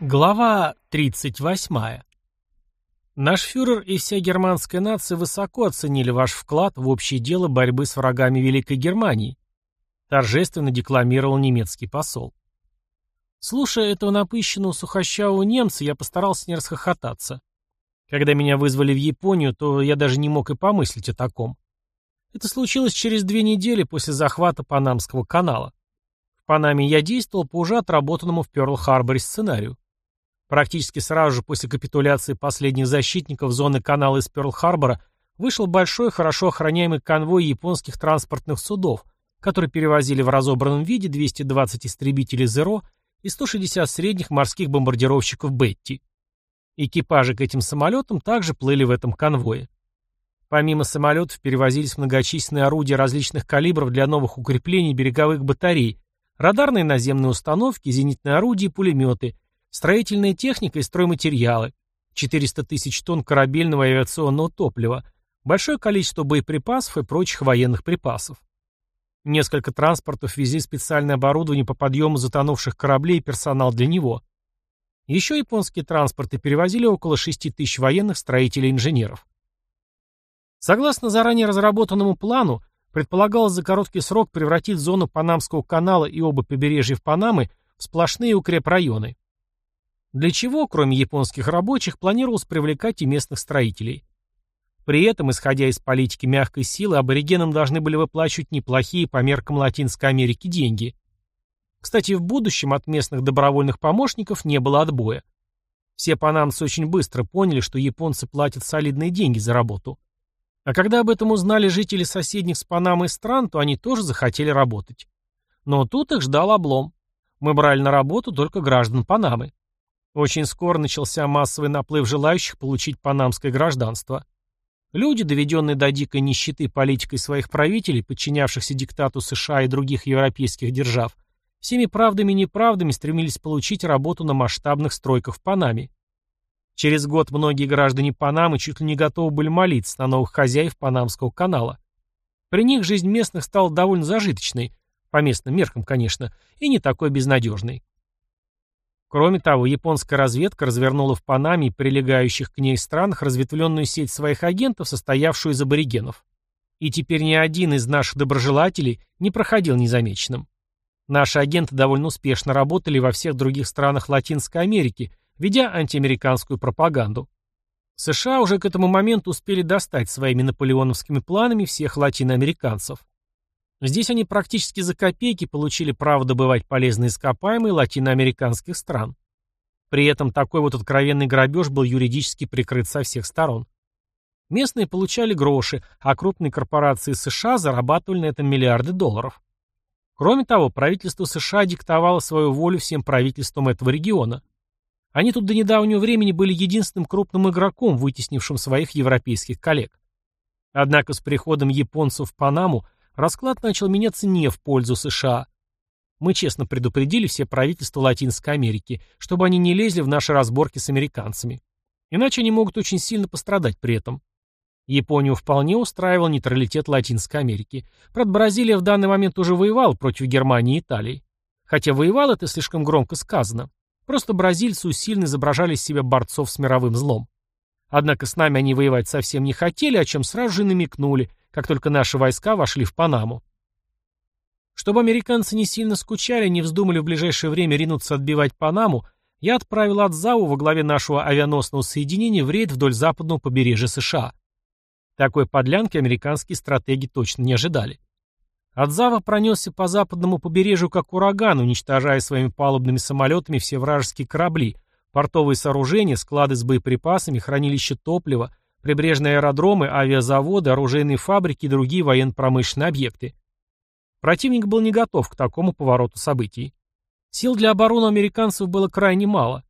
Глава 38. Наш фюрер и вся германская нация высоко оценили ваш вклад в общее дело борьбы с врагами Великой Германии, торжественно декламировал немецкий посол. Слушая этого напыщенного сухощавого немца, я постарался не расхохотаться. Когда меня вызвали в Японию, то я даже не мог и помыслить о таком. Это случилось через две недели после захвата Панамского канала. В Панаме я действовал по уже отработанному в Пёрл-Харборе сценарию. Практически сразу же после капитуляции последних защитников зоны канала из Пёрл-Харбора вышел большой, хорошо охраняемый конвой японских транспортных судов, которые перевозили в разобранном виде 220 истребителей «Зеро» и 160 средних морских бомбардировщиков «Бетти». Экипажи к этим самолетам также плыли в этом конвое. Помимо самолетов перевозились многочисленные орудия различных калибров для новых укреплений береговых батарей, радарные наземные установки, зенитные орудия и пулеметы – Строительная техника и стройматериалы, 400 тысяч тонн корабельного и авиационного топлива, большое количество боеприпасов и прочих военных припасов. Несколько транспортов везли специальное оборудование по подъему затонувших кораблей и персонал для него. Еще японские транспорты перевозили около 6 тысяч военных строителей и инженеров. Согласно заранее разработанному плану, предполагалось за короткий срок превратить зону Панамского канала и оба побережья в Панамы в сплошные укрепрайоны. Для чего, кроме японских рабочих, планировалось привлекать и местных строителей. При этом, исходя из политики мягкой силы, аборигенам должны были выплачивать неплохие по меркам Латинской Америки деньги. Кстати, в будущем от местных добровольных помощников не было отбоя. Все панамцы очень быстро поняли, что японцы платят солидные деньги за работу. А когда об этом узнали жители соседних с Панамой стран, то они тоже захотели работать. Но тут их ждал облом. Мы брали на работу только граждан Панамы. Очень скоро начался массовый наплыв желающих получить панамское гражданство. Люди, доведенные до дикой нищеты политикой своих правителей, подчинявшихся диктату США и других европейских держав, всеми правдами и неправдами стремились получить работу на масштабных стройках в Панаме. Через год многие граждане Панамы чуть ли не готовы были молиться на новых хозяев Панамского канала. При них жизнь местных стала довольно зажиточной, по местным меркам, конечно, и не такой безнадежной. Кроме того, японская разведка развернула в Панаме и прилегающих к ней странах разветвленную сеть своих агентов, состоявшую из аборигенов. И теперь ни один из наших доброжелателей не проходил незамеченным. Наши агенты довольно успешно работали во всех других странах Латинской Америки, ведя антиамериканскую пропаганду. США уже к этому моменту успели достать своими наполеоновскими планами всех латиноамериканцев. Здесь они практически за копейки получили право добывать полезные ископаемые латиноамериканских стран. При этом такой вот откровенный грабеж был юридически прикрыт со всех сторон. Местные получали гроши, а крупные корпорации США зарабатывали на этом миллиарды долларов. Кроме того, правительство США диктовало свою волю всем правительствам этого региона. Они тут до недавнего времени были единственным крупным игроком, вытеснившим своих европейских коллег. Однако с приходом японцев в Панаму Расклад начал меняться не в пользу США. Мы честно предупредили все правительства Латинской Америки, чтобы они не лезли в наши разборки с американцами. Иначе они могут очень сильно пострадать при этом. Японию вполне устраивал нейтралитет Латинской Америки. Правда, Бразилия в данный момент уже воевала против Германии и Италии. Хотя воевал это слишком громко сказано. Просто бразильцы усиленно изображали из себя борцов с мировым злом. Однако с нами они воевать совсем не хотели, о чем сразу же намекнули, как только наши войска вошли в Панаму. Чтобы американцы не сильно скучали, не вздумали в ближайшее время ринуться отбивать Панаму, я отправил Адзаву во главе нашего авианосного соединения в рейд вдоль западного побережья США. Такой подлянки американские стратеги точно не ожидали. Адзава пронесся по западному побережью как ураган, уничтожая своими палубными самолетами все вражеские корабли, портовые сооружения, склады с боеприпасами, хранилища топлива, прибрежные аэродромы, авиазаводы, оружейные фабрики и другие военно-промышленные объекты. Противник был не готов к такому повороту событий. Сил для обороны американцев было крайне мало.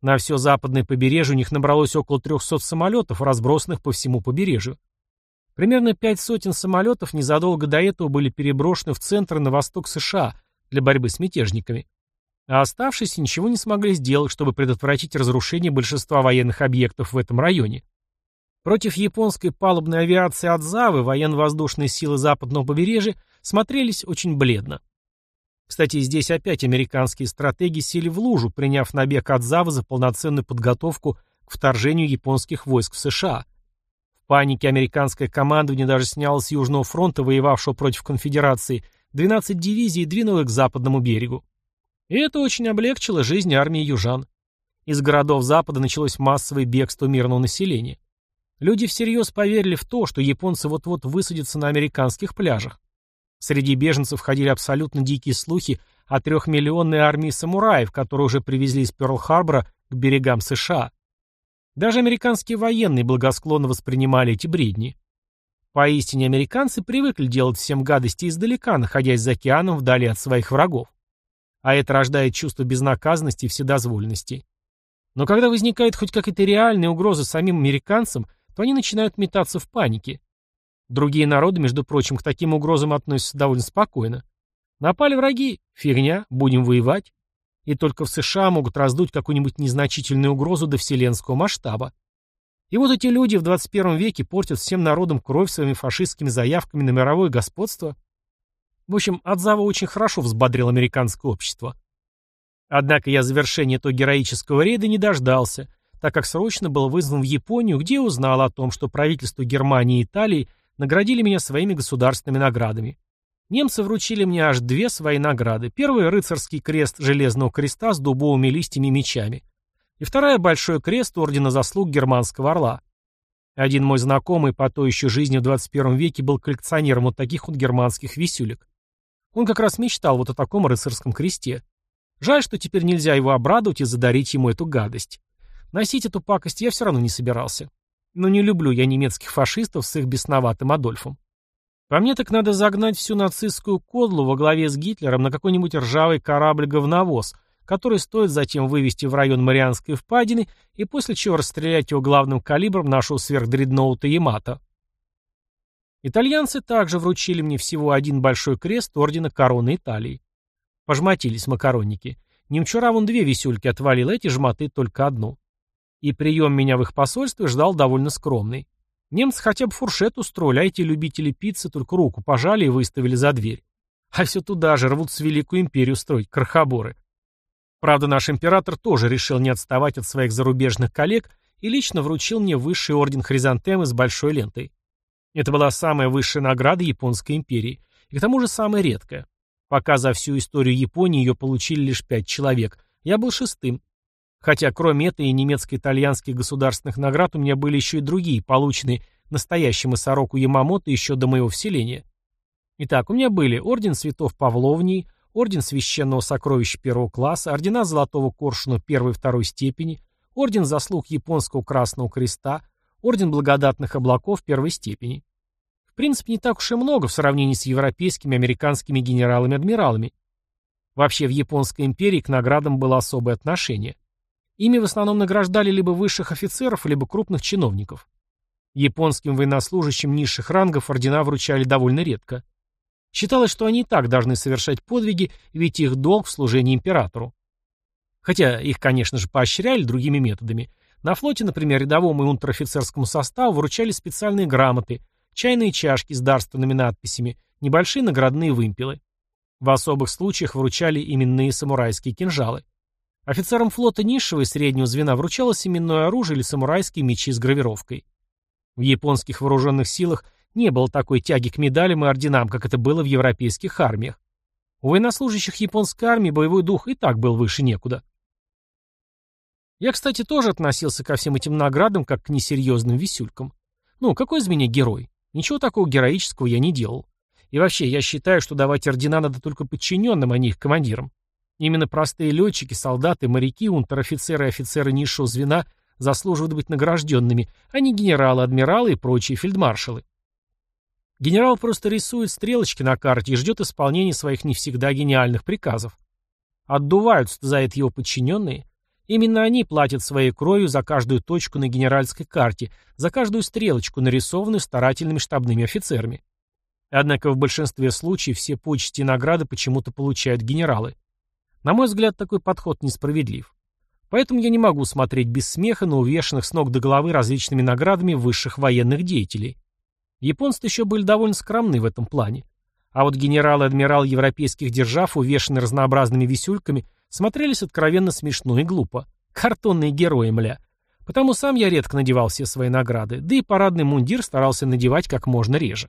На все западное побережье у них набралось около 300 самолетов, разбросанных по всему побережью. Примерно пять сотен самолетов незадолго до этого были переброшены в центр на восток США для борьбы с мятежниками. А оставшиеся ничего не смогли сделать, чтобы предотвратить разрушение большинства военных объектов в этом районе. Против японской палубной авиации Адзавы военно-воздушные силы западного побережья смотрелись очень бледно. Кстати, здесь опять американские стратеги сели в лужу, приняв набег от Зава за полноценную подготовку к вторжению японских войск в США. В панике американское командование даже сняло с Южного фронта, воевавшего против конфедерации, 12 дивизий и двинуло их к западному берегу. И это очень облегчило жизнь армии южан. Из городов Запада началось массовое бегство мирного населения. Люди всерьез поверили в то, что японцы вот-вот высадятся на американских пляжах. Среди беженцев ходили абсолютно дикие слухи о трехмиллионной армии самураев, которые уже привезли из Пёрл-Харбора к берегам США. Даже американские военные благосклонно воспринимали эти бредни. Поистине американцы привыкли делать всем гадости издалека, находясь за океаном вдали от своих врагов. А это рождает чувство безнаказанности и вседозволенности. Но когда возникает хоть какая-то реальная угроза самим американцам, то они начинают метаться в панике. Другие народы, между прочим, к таким угрозам относятся довольно спокойно. Напали враги, фигня, будем воевать. И только в США могут раздуть какую-нибудь незначительную угрозу до вселенского масштаба. И вот эти люди в 21 веке портят всем народам кровь своими фашистскими заявками на мировое господство. В общем, Адзава очень хорошо взбодрил американское общество. Однако я завершения этого героического рейда не дождался, так как срочно был вызван в Японию, где узнал о том, что правительство Германии и Италии наградили меня своими государственными наградами. Немцы вручили мне аж две свои награды. Первая — рыцарский крест Железного креста с дубовыми листьями и мечами. И вторая — большой крест Ордена заслуг Германского орла. Один мой знакомый по той еще жизни в 21 веке был коллекционером вот таких вот германских висюлек. Он как раз мечтал вот о таком рыцарском кресте. Жаль, что теперь нельзя его обрадовать и задарить ему эту гадость. Носить эту пакость я все равно не собирался. Но не люблю я немецких фашистов с их бесноватым Адольфом. По мне так надо загнать всю нацистскую кодлу во главе с Гитлером на какой-нибудь ржавый корабль-говновоз, который стоит затем вывести в район Марианской впадины и после чего расстрелять его главным калибром нашего сверхдредноута Ямато. Итальянцы также вручили мне всего один большой крест ордена короны Италии. Пожмотились макаронники. Немчура вон две висюльки отвалил, эти жмоты только одну. И прием меня в их посольстве ждал довольно скромный. Немцы хотя бы фуршет устроили, а эти любители пиццы только руку пожали и выставили за дверь. А все туда же рвут с Великую Империю строить, крохоборы. Правда, наш император тоже решил не отставать от своих зарубежных коллег и лично вручил мне высший орден Хризантемы с большой лентой. Это была самая высшая награда Японской империи, и к тому же самая редкая. Пока за всю историю Японии ее получили лишь пять человек, я был шестым. Хотя кроме этой и немецко-итальянских государственных наград у меня были еще и другие, полученные настоящему сороку Ямамото еще до моего вселения. Итак, у меня были Орден Святов Павловнии, Орден Священного Сокровища первого класса, Ордена Золотого Коршуна первой и второй степени, Орден Заслуг Японского Красного Креста, Орден Благодатных Облаков первой степени. В принципе, не так уж и много в сравнении с европейскими американскими генералами-адмиралами. Вообще в Японской империи к наградам было особое отношение. Ими в основном награждали либо высших офицеров, либо крупных чиновников. Японским военнослужащим низших рангов ордена вручали довольно редко. Считалось, что они и так должны совершать подвиги, ведь их долг в служении императору. Хотя их, конечно же, поощряли другими методами. На флоте, например, рядовому и унтер-офицерскому составу вручали специальные грамоты, чайные чашки с дарственными надписями, небольшие наградные вымпелы. В особых случаях вручали именные самурайские кинжалы. Офицерам флота низшего и среднего звена вручалось именное оружие или самурайские мечи с гравировкой. В японских вооруженных силах не было такой тяги к медалям и орденам, как это было в европейских армиях. У военнослужащих японской армии боевой дух и так был выше некуда. Я, кстати, тоже относился ко всем этим наградам как к несерьезным висюлькам. Ну, какой из меня герой? Ничего такого героического я не делал. И вообще, я считаю, что давать ордена надо только подчиненным, а не их командирам. Именно простые летчики, солдаты, моряки, унтер-офицеры и офицеры низшего звена заслуживают быть награжденными, а не генералы, адмиралы и прочие фельдмаршалы. Генерал просто рисует стрелочки на карте и ждет исполнения своих не всегда гениальных приказов. Отдуваются за это его подчиненные. Именно они платят своей кровью за каждую точку на генеральской карте, за каждую стрелочку, нарисованную старательными штабными офицерами. Однако в большинстве случаев все почести и награды почему-то получают генералы. На мой взгляд, такой подход несправедлив. Поэтому я не могу смотреть без смеха на увешанных с ног до головы различными наградами высших военных деятелей. Японцы еще были довольно скромны в этом плане. А вот генерал и адмирал европейских держав, увешанные разнообразными висюльками, смотрелись откровенно смешно и глупо. Картонные герои, мля. Потому сам я редко надевал все свои награды, да и парадный мундир старался надевать как можно реже.